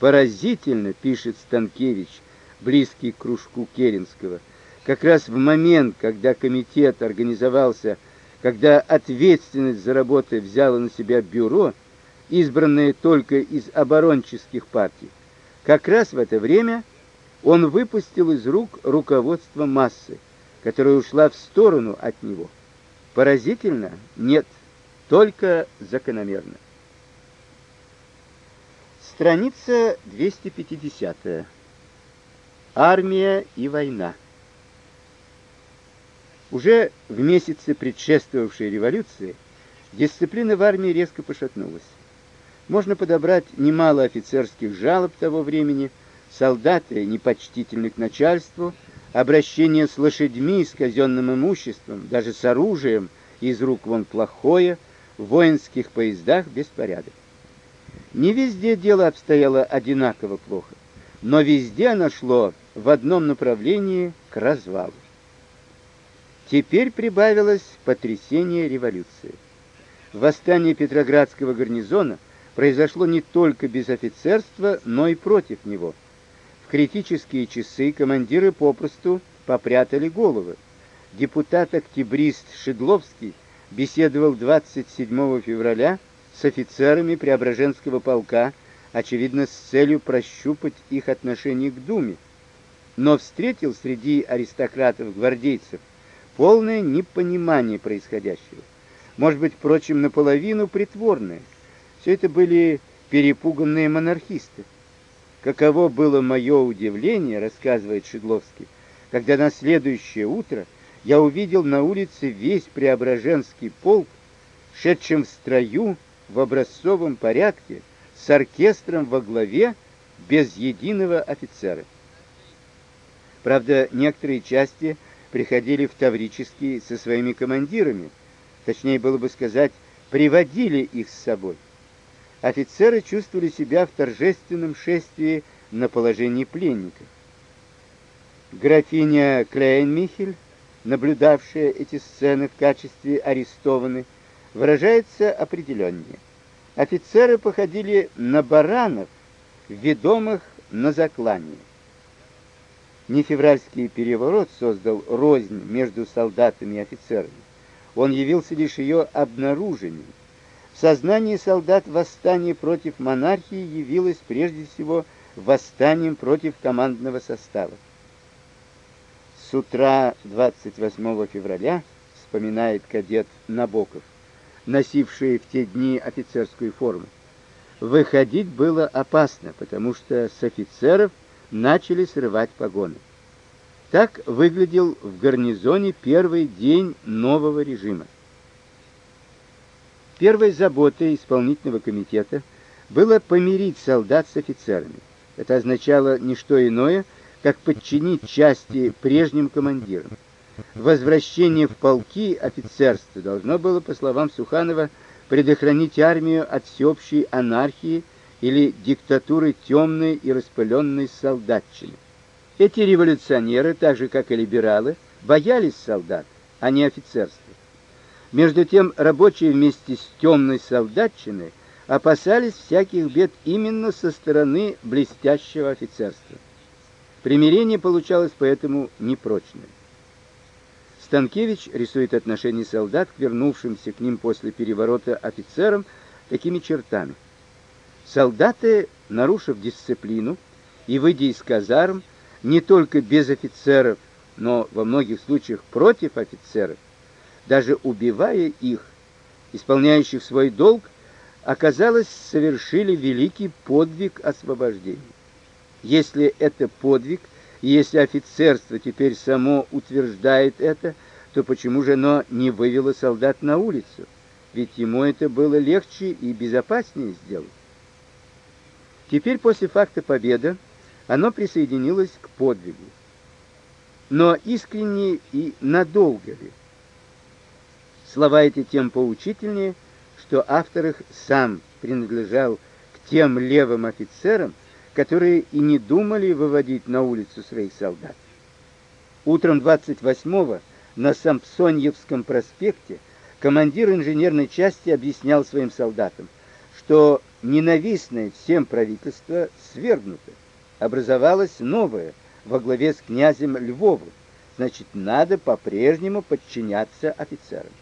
Поразительно, пишет Станкевич, близкий к кружку Керенского, как раз в момент, когда комитет организовался, когда ответственность за работу взяло на себя бюро, избранное только из оборонческих партий, как раз в это время он выпустил из рук руководство массы, которая ушла в сторону от него. Поразительно? Нет, только закономерно. Страница 250. Армия и война. Уже в месяцы предшествовавшей революции дисциплина в армии резко пошатнулась. Можно подобрать немало офицерских жалоб того времени, солдаты непочтительны к начальству, обращение с лошадьми, с казенным имуществом, даже с оружием из рук вон плохое, в воинских поездах беспорядок. Не везде дело обстояло одинаково плохо, но везде оно шло в одном направлении к развалу. Теперь прибавилось потрясение революции. Восстание Петроградского гарнизона произошло не только без офицерства, но и против него. В критические часы командиры попросту попрятали головы. Депутат-октябрист Шедловский беседовал 27 февраля с офицерами Преображенского полка, очевидно, с целью прощупать их отношение к Думе, но встретил среди аристократов-гвардейцев полное непонимание происходящего. Может быть, впрочем, наполовину притворное. Все это были перепуганные монархисты. Каково было мое удивление, рассказывает Шедловский, когда на следующее утро я увидел на улице весь Преображенский полк, шедшим в строю в образцовом порядке с оркестром во главе без единого офицера. Правда, некоторые части приходили в Таврический со своими командирами, точнее было бы сказать, приводили их с собой. Офицеры чувствовали себя в торжественном шествии на положении пленника. Графиня Клейнмихель, наблюдавшая эти сцены в качестве арестованной, выражается определеннее. Офицеры походили на баранов, ведомых на заклание. Не февральский переворот создал рознь между солдатами и офицерами. Он явился лишь ее обнаружением. В сознании солдат восстание против монархии явилось прежде всего восстанием против командного состава. С утра 28 февраля, вспоминает кадет Набоков, носившие в те дни офицерскую форму. Выходить было опасно, потому что с офицеров начали срывать погоны. Так выглядел в гарнизоне первый день нового режима. Первой заботой исполнительного комитета было помирить солдат с офицерами. Это означало не что иное, как подчинить части прежним командирам. Возвращение в полки офицерства должно было, по словам Суханова, предохранить армию от всеобщей анархии или диктатуры темной и распыленной солдатчины. Эти революционеры, так же как и либералы, боялись солдат, а не офицерства. Между тем, рабочие вместе с темной солдатчиной опасались всяких бед именно со стороны блестящего офицерства. Примирение получалось поэтому непрочное. Станкевич рисует отношение солдат к вернувшимся к ним после переворота офицерам такими чертами. Солдаты, нарушив дисциплину и выйдя из казарм, не только без офицеров, но во многих случаях против офицеров, даже убивая их, исполняющих свой долг, оказалось, совершили великий подвиг освобождения. Если это подвиг – если офицерство теперь само утверждает это, то почему же оно не вывело солдат на улицу? Ведь ему это было легче и безопаснее сделать. Теперь после факта победы оно присоединилось к подвигу. Но искренне и надолго ли? Слова эти тем поучительнее, что автор их сам принадлежал к тем левым офицерам, которые и не думали выводить на улицу своих солдат. Утром 28-го на Сампсоньевском проспекте командир инженерной части объяснял своим солдатам, что ненавистное всем правительство свергнуто. Образовалось новое во главе с князем Львовым. Значит, надо по-прежнему подчиняться офицерам.